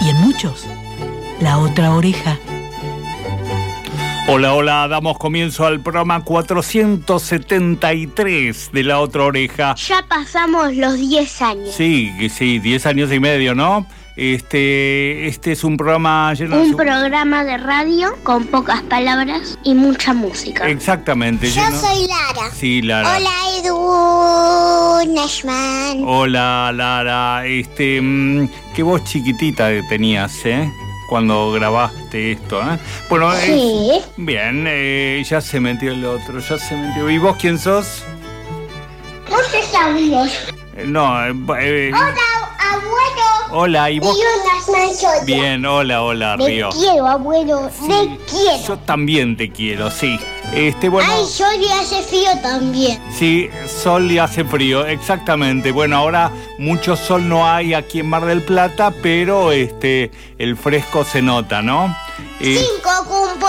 y en muchos la otra oreja. Hola, hola, damos comienzo al programa 473 de La Otra Oreja. Ya pasamos los 10 años. Sí, sí, 10 años y medio, ¿no? Este, este es un programa lleno Un de... programa de radio con pocas palabras y mucha música. Exactamente. Yo lleno- soy Lara. Sí, Lara. Hola Edu Nashman. Hola, Lara. Este, mm, qué voz chiquitita que tenías, ¿eh? Cuando grabaste esto, ¿eh? Bueno, eh, Sí. bien, eh, ya se metió el otro, ya se metió. ¿Y vos quién sos? ¿Cómo estamos? Eh, No, eh, eh, Hola, abuelo. hola, ¿y vos? Y un yo. Bien, hola, hola, Te Río. quiero, abuelo. Te quiero. Yo también te quiero, sí. Este, bueno, Ay, yo le hace frío también. sí, sol y hace frío, exactamente. Bueno, ahora mucho sol no hay aquí en Mar del Plata, pero este, el fresco se nota, ¿no? Eh, Cinco cumple,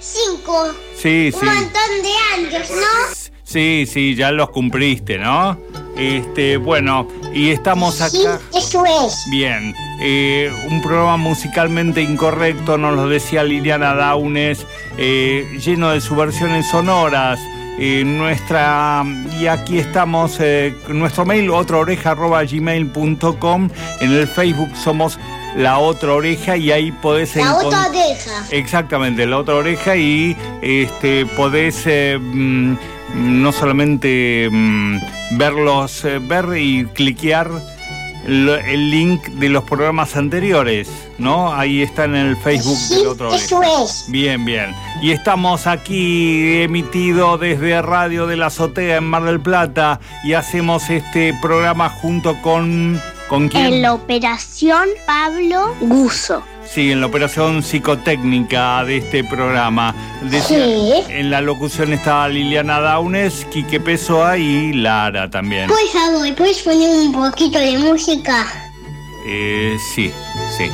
cinco. sí, Un sí. montón de años, ¿no? Sí, sí, ya los cumpliste, ¿no? Este, bueno, y estamos Sí, acá. eso es. Bien, eh, un programa musicalmente incorrecto, nos lo decía Liliana Daunes, eh, lleno de subversiones sonoras. eh, nuestra y aquí estamos nuestro mail otraoreja@gmail.com en el Facebook somos la otra oreja y ahí podés La otra oreja. Exactamente, la otra oreja y este podés mm, no solamente mm, verlos, eh, ver y cliquear lo- el link de los programas anteriores, ¿no? Ahí están en el Facebook Sí, de la otra eso es. Bien, bien. Y estamos aquí emitido desde Radio de la Azotea en Mar del Plata y hacemos este programa junto con... ¿Con quién? En la operación Pablo Guso. Sí, en la operación psicotécnica de este programa. Decía- Sí. En la locución estaba Liliana Daunes, Quique Pessoa y Lara también. Por favor, ¿puedes poner un poquito de música? Eh, sí, sí.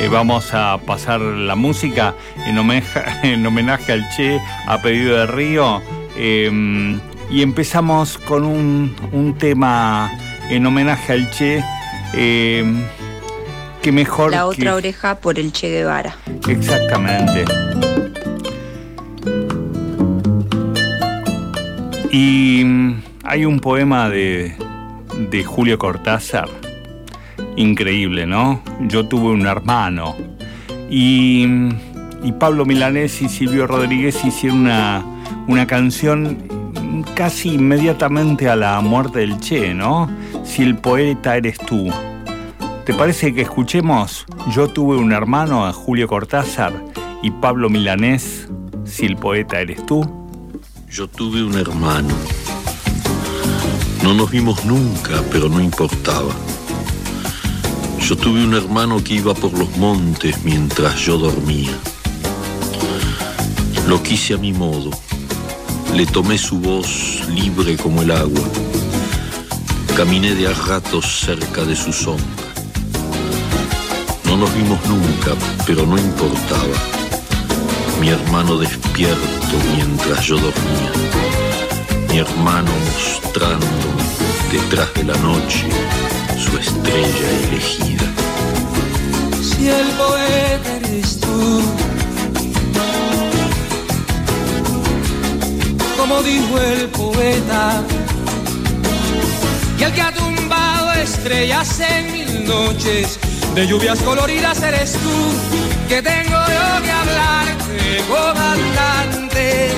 Eh, vamos a pasar la música en homenaje, en homenaje al Che a pedido de Río. Eh, y empezamos con un, un tema en homenaje al Che. Eh, que mejor La que- otra oreja por el Che Guevara. Exactamente. Y mm, hay un poema de, de Julio Cortázar, increíble, ¿no? Yo tuve un hermano. Y, mm, y Pablo Milanés y Silvio Rodríguez hicieron una, una canción casi inmediatamente a la muerte del Che, ¿no? Si el poeta eres tú. ¿Te parece que escuchemos Yo tuve un hermano a Julio Cortázar y Pablo Milanés, si el poeta eres tú? Yo tuve un hermano. No nos vimos nunca, pero no importaba. Yo tuve un hermano que iba por los montes mientras yo dormía. Lo quise a mi modo. Le tomé su voz libre como el agua. Caminé de a ratos cerca de su sombra. No nos vimos nunca, pero no importaba mi hermano despierto mientras yo dormía, mi hermano mostrándome detrás de la noche su estrella elegida. Si el poeta eres tú, dijo el poeta, y el que ha tumbado estrellas en mil noches, de lluvias coloridas eres tú, que tengo yo que hablarte, comandante.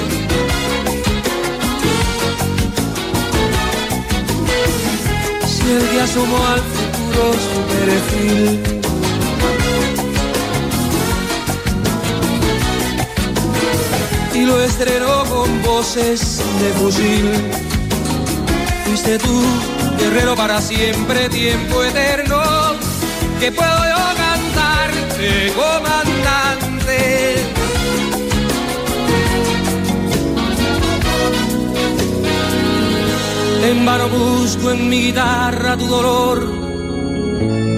Si el que asomó al futuro su perfil, lo estrenó con voces de fusil. Fuiste tú, guerrero para siempre, tiempo eterno, que puedo yo cantar cantarte, comandante. En vano busco en mi guitarra tu dolor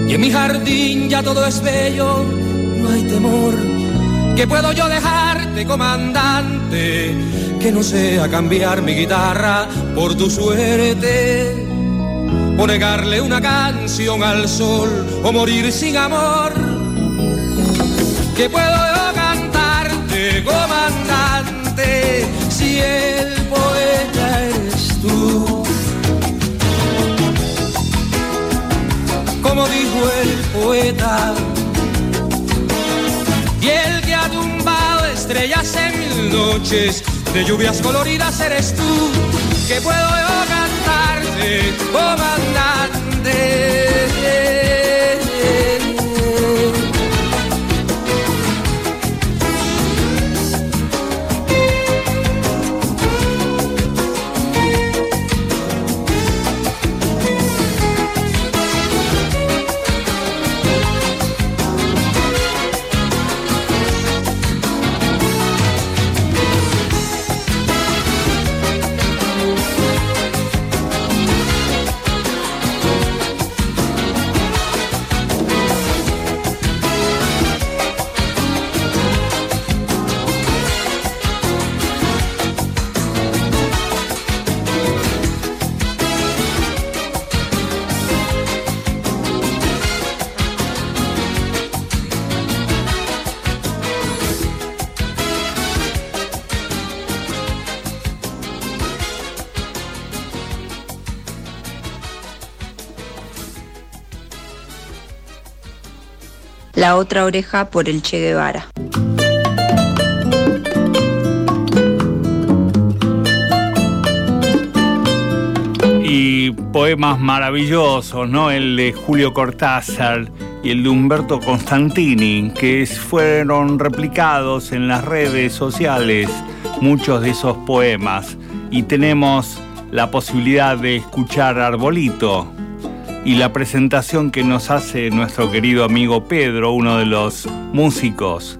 y en mi jardín ya todo es bello, no hay temor. Que puedo yo dejarte, comandante, que no sea cambiar mi guitarra por tu suerte o negarle una canción al sol o morir sin amor. Que puedo yo cantarte, comandante, si el poeta eres tú. Como dijo el poeta, estrellas en noches de lluvias coloridas eres tú, que puedo yo cantarte, comandante. La otra oreja por el Che Guevara. Y poemas maravillosos, ¿no? El de Julio Cortázar y el de Humberto Constantini, que fueron replicados en las redes sociales, muchos de esos poemas. Y tenemos la posibilidad de escuchar Arbolito, y la presentación que nos hace nuestro querido amigo Pedro, uno de los músicos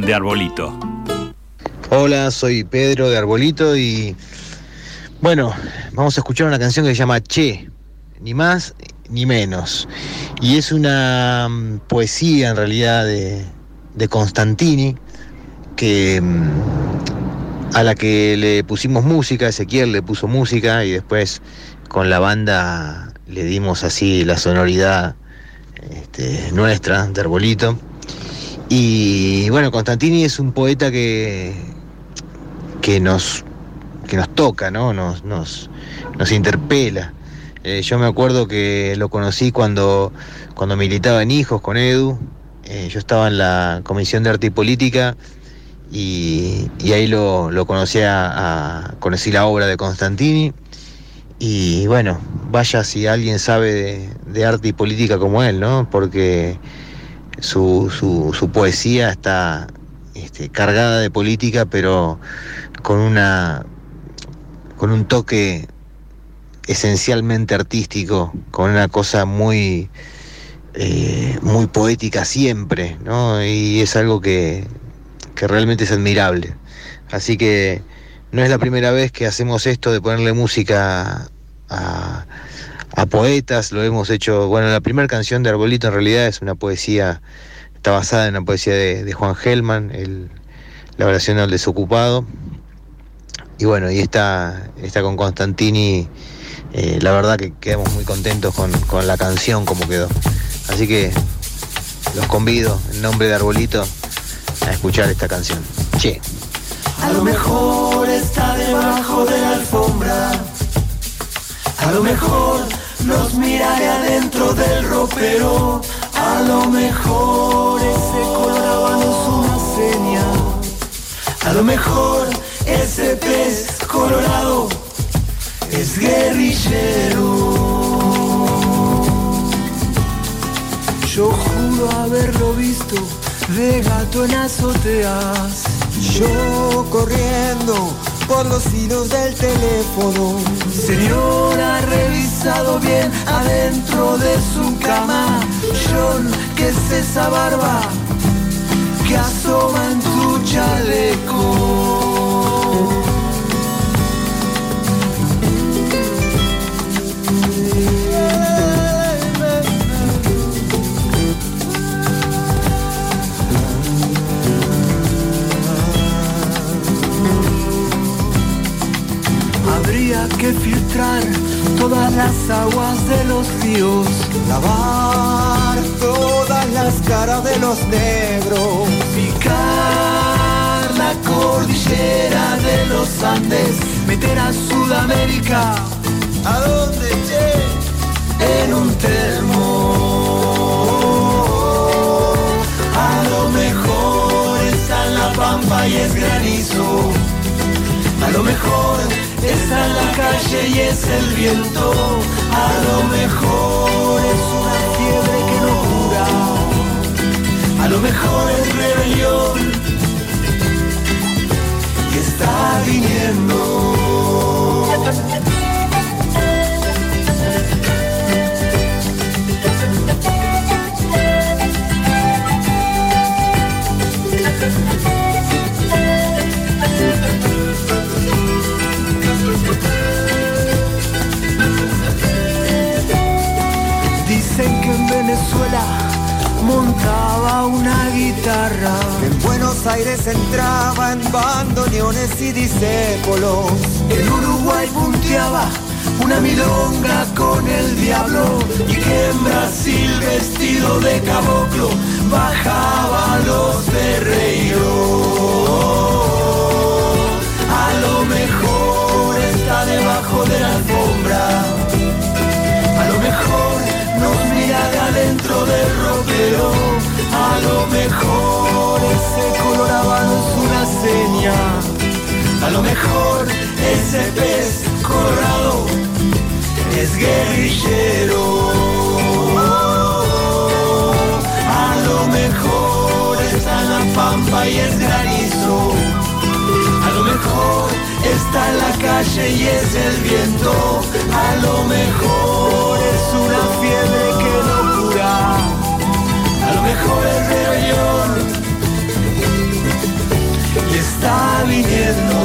de Arbolito. Hola, soy Pedro de Arbolito y bueno, vamos a escuchar una canción que se llama Che, ni más ni menos. Y es una mm, poesía en realidad de, Constantini que mm, a la que le pusimos música, Ezequiel le puso música y después con la banda le dimos así la sonoridad este, nuestra de Arbolito. Y bueno, Constantini es un poeta que, que, nos, que nos toca, ¿no? Nos, nos, nos interpela. Eh, yo me acuerdo que lo conocí cuando, cuando militaba en Hijos con Edu. Eh, yo estaba en la Comisión de Arte y Política y, ahí lo, lo conocí, a, conocí la obra de Constantini y bueno, vaya si alguien sabe de, arte y política como él, ¿no? Porque su, su, poesía está este, cargada de política, pero con una con un toque esencialmente artístico, con una cosa muy eh, muy poética siempre, ¿no? Y es algo que, que realmente es admirable. Así que no es la primera vez que hacemos esto de ponerle música a, poetas, lo hemos hecho, bueno, la primera canción de Arbolito en realidad es una poesía, está basada en una poesía de, Juan Gelman, el, la oración del desocupado. Y bueno, y esta, está con Constantini, eh, la verdad que quedamos muy contentos con, con la canción como quedó. Así que los convido en nombre de Arbolito a escuchar esta canción. Che. A lo mejor está debajo de la alfombra. A lo mejor nos mira de adentro del ropero. A lo mejor ese colorado es una seña. A lo mejor ese pez colorado es guerrillero. Yo juro haberlo visto de gato en azoteas. Yo corriendo por los hilos del teléfono. Señora, revisa pasado bien adentro de su cama. John, ¿qué es esa barba que asoma en tu chaleco? Que filtrar todas las aguas de los ríos, lavar todas las caras de los negros, picar la cordillera de los Andes, meter a Sudamérica, ¿a dónde che? En un termo. A lo mejor está la pampa y es granizo. A lo mejor está en la calle y es el viento. A lo mejor es una fiebre que no cura. A lo mejor es rebelión y está viniendo. En bandoneones y discépolos. En Uruguay punteaba una milonga con el diablo y que en Brasil vestido de caboclo bajaba los ferreiros. A lo mejor está debajo de la alfombra. A lo mejor nos mira de adentro del ropero. A lo mejor ese colorado es una seña. A lo mejor ese pez colorado es guerrillero. A lo mejor está la pampa y es granizo. A lo mejor está en la calle y es el viento. A lo mejor es una fiebre. Y está viniendo.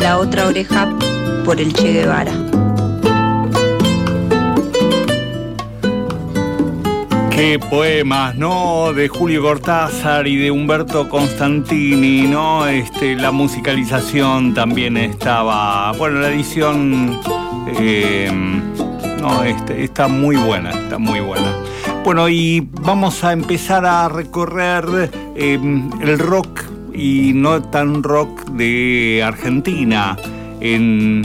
La otra oreja por el Che Guevara. Qué poemas, ¿no? De Julio Cortázar y de Humberto Constantini, ¿no? Este, la musicalización también estaba. Bueno, la edición. eh, no, este, está muy buena, está muy buena. Bueno, y vamos a empezar a recorrer eh, el rock y no tan rock de Argentina en,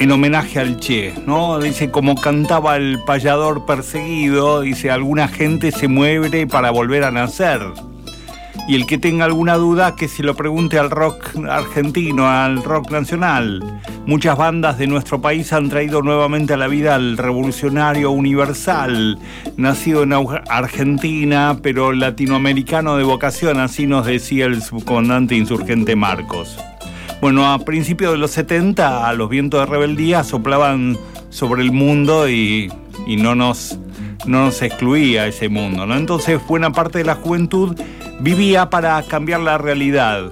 en homenaje al Che, ¿no? Dice, como cantaba el payador perseguido, dice, alguna gente se muere para volver a nacer. Y el que tenga alguna duda, que se lo pregunte al rock argentino, al rock nacional. Muchas bandas de nuestro país han traído nuevamente a la vida al revolucionario universal, nacido en Argentina, pero latinoamericano de vocación, así nos decía el subcomandante insurgente Marcos. Bueno, a principios de los 70 los vientos de rebeldía soplaban sobre el mundo y, y no, nos, no nos excluía ese mundo, ¿no? Entonces buena parte de la juventud vivía para cambiar la realidad.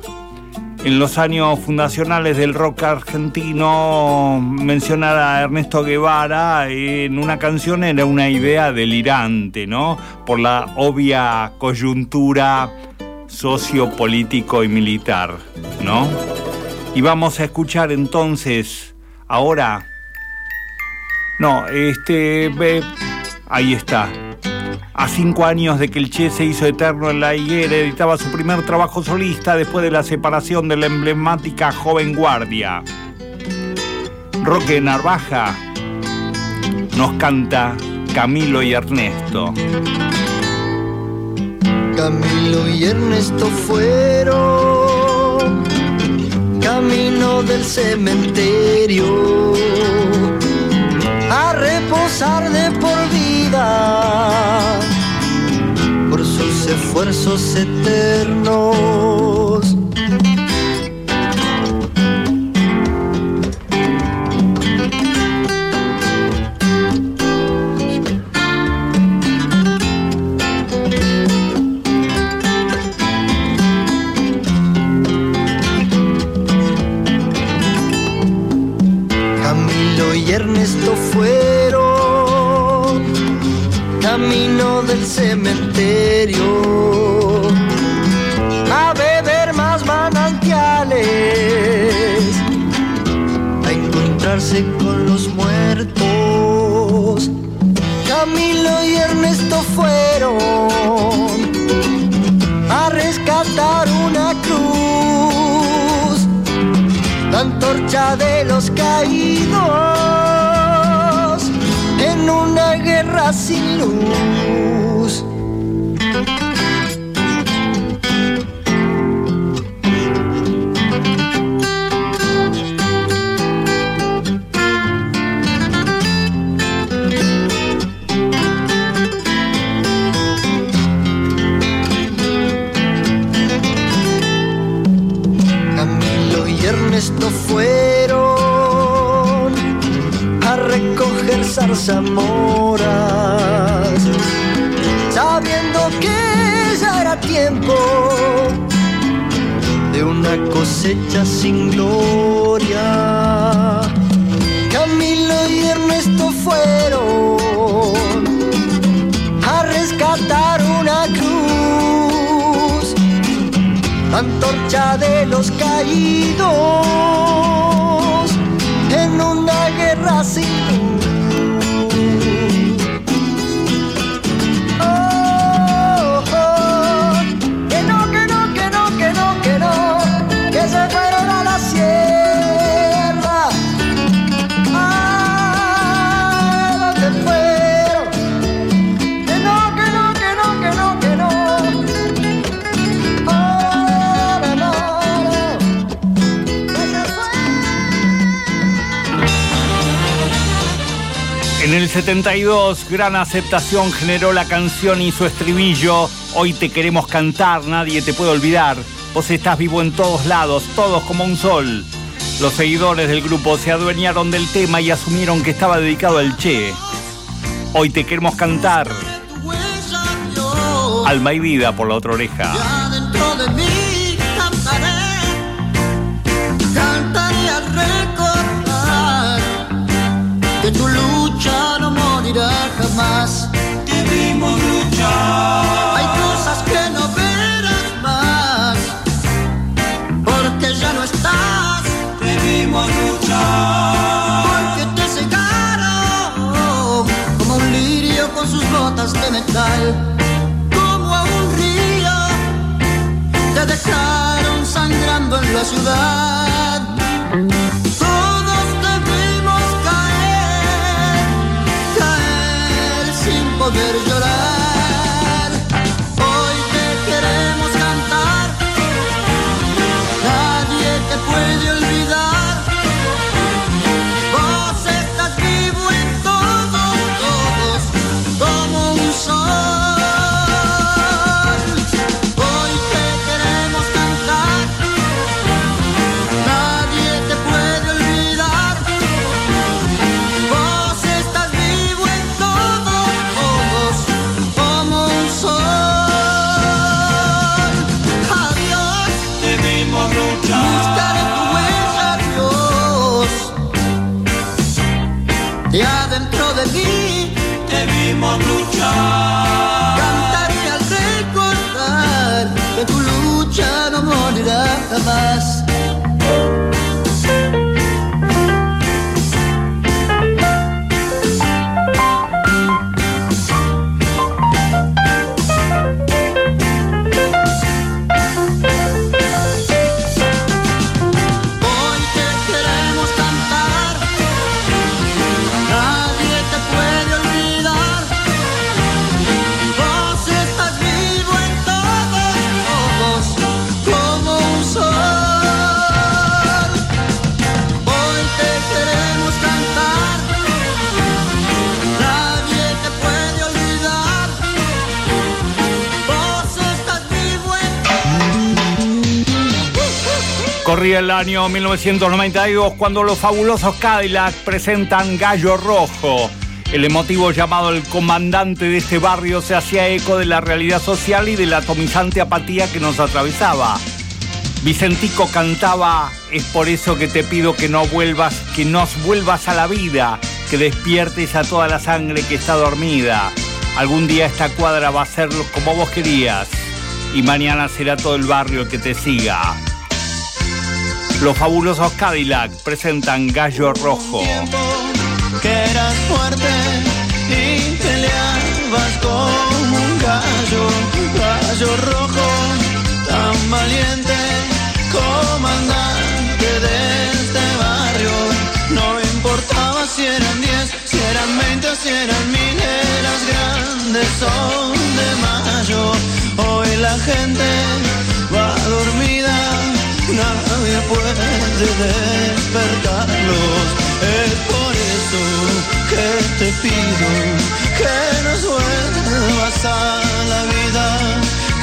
En los años fundacionales del rock argentino, mencionar a Ernesto Guevara en una canción era una idea delirante, ¿no? Por la obvia coyuntura sociopolítico y militar, ¿no? Y vamos a escuchar entonces, ahora. No, este. ve, ahí está. A cinco años de que el Che se hizo eterno en la higuera, editaba su primer trabajo solista después de la separación de la emblemática Joven Guardia. Roque Narvaja nos canta Camilo y Ernesto. Camilo y Ernesto fueron camino del cementerio a reposar de por vida por sus esfuerzos eternos. Cementerio a beber más manantiales, a encontrarse con los muertos. Camilo y Ernesto fueron a rescatar una cruz, la antorcha de los caídos una guerra sin luz. Zarzamoras, sabiendo que ya era tiempo de una cosecha sin gloria. Camilo y Ernesto fueron a rescatar una cruz antorcha de los caídos en una guerra sin En el 72, gran aceptación generó la canción y su estribillo. Hoy te queremos cantar, nadie te puede olvidar. Vos estás vivo en todos lados, todos como un sol. Los seguidores del grupo se adueñaron del tema y asumieron que estaba dedicado al Che. Hoy te queremos cantar. Alma y vida por la otra oreja. cantaré, al recordar tu no jamás. Debimos luchar. Hay cosas que no verás más, porque ya no estás. Debimos luchar. Porque te cegaron como un lirio con sus botas de metal como a un río te dejaron sangrando en la ciudad. Poder llorar. Corría el año 1992 cuando los fabulosos Cadillac presentan Gallo Rojo. El emotivo llamado el comandante de este barrio se hacía eco de la realidad social y de la atomizante apatía que nos atravesaba. Vicentico cantaba, es por eso que te pido que no vuelvas, que nos vuelvas a la vida, que despiertes a toda la sangre que está dormida. Algún día esta cuadra va a ser como vos querías y mañana será todo el barrio que te siga. Los fabulosos Cadillac presentan Gallo Rojo. Que eras fuerte y peleabas como un gallo, gallo rojo, tan valiente, comandante despertarlos. Es por eso que te pido que nos vuelvas a la vida,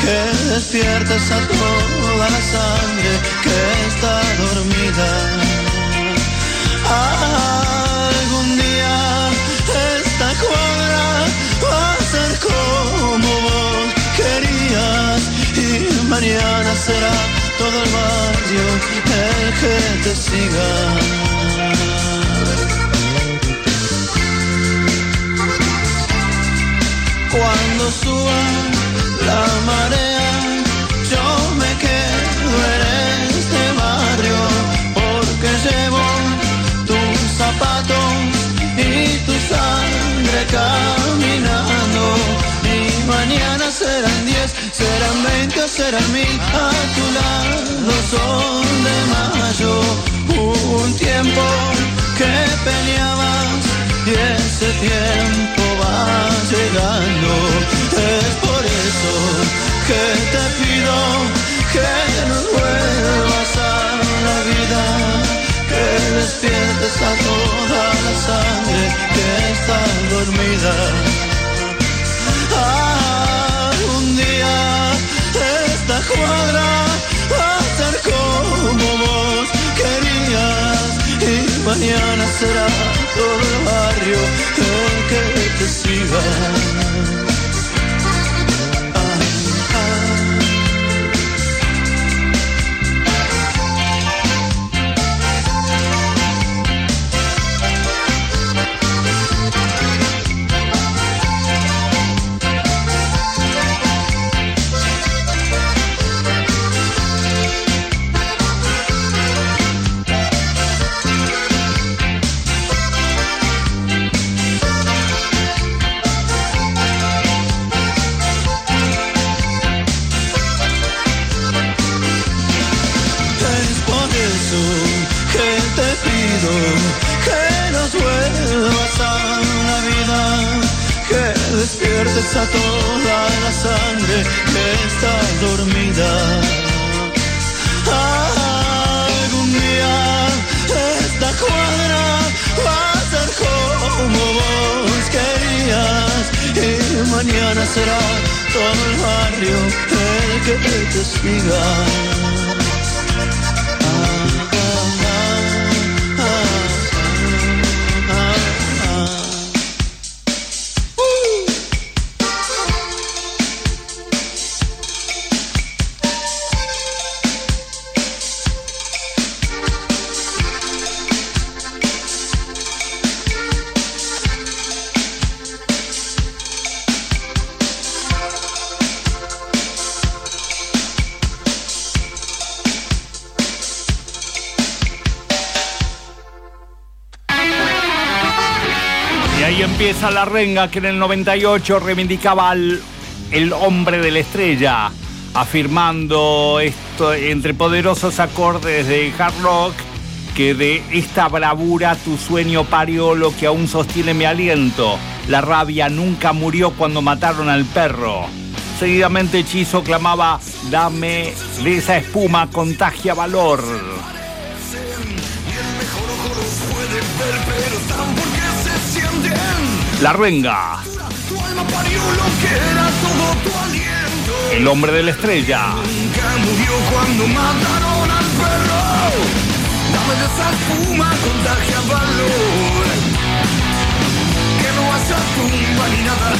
que despiertes a toda la sangre que está dormida. Algún día esta cuadra va a ser como vos querías y mañana será todo el barrio el que te siga. Cuando suba la marea, yo me quedo en este barrio porque llevo tus zapatos y tu sangre mañana serán diez, serán veinte o serán mil. A tu lado son de mayo. Un tiempo que peleabas y ese tiempo va llegando. Es por eso que te pido que nos vuelvas a la vida, que despiertes a toda la sangre que está dormida. A ser como vos querías y mañana será todo el barrio el que te siga. Despiertes a toda la sangre que está dormida. Algún día esta cuadra va a ser como vos querías y mañana será todo el barrio el que te siga. Ahí empieza la renga que en el 98 reivindicaba al el hombre de la estrella, afirmando esto entre poderosos acordes de hard rock que de esta bravura tu sueño parió lo que aún sostiene mi aliento. La rabia nunca murió cuando mataron al perro. Seguidamente Hechizo clamaba, dame de esa espuma, contagia valor. La Renga. El hombre de la estrella. Nunca murió cuando mataron al perro. Dame de esa espuma, contagia valor. Que no vas a tumba ni nada.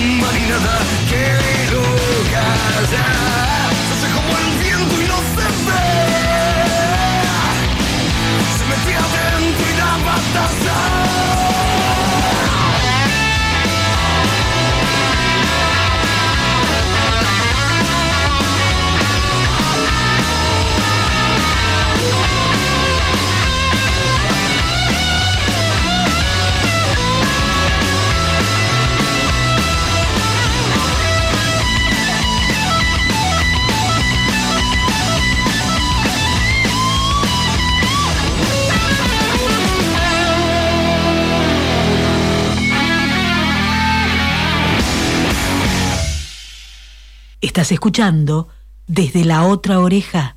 前のだけど風 Estás escuchando desde la otra oreja.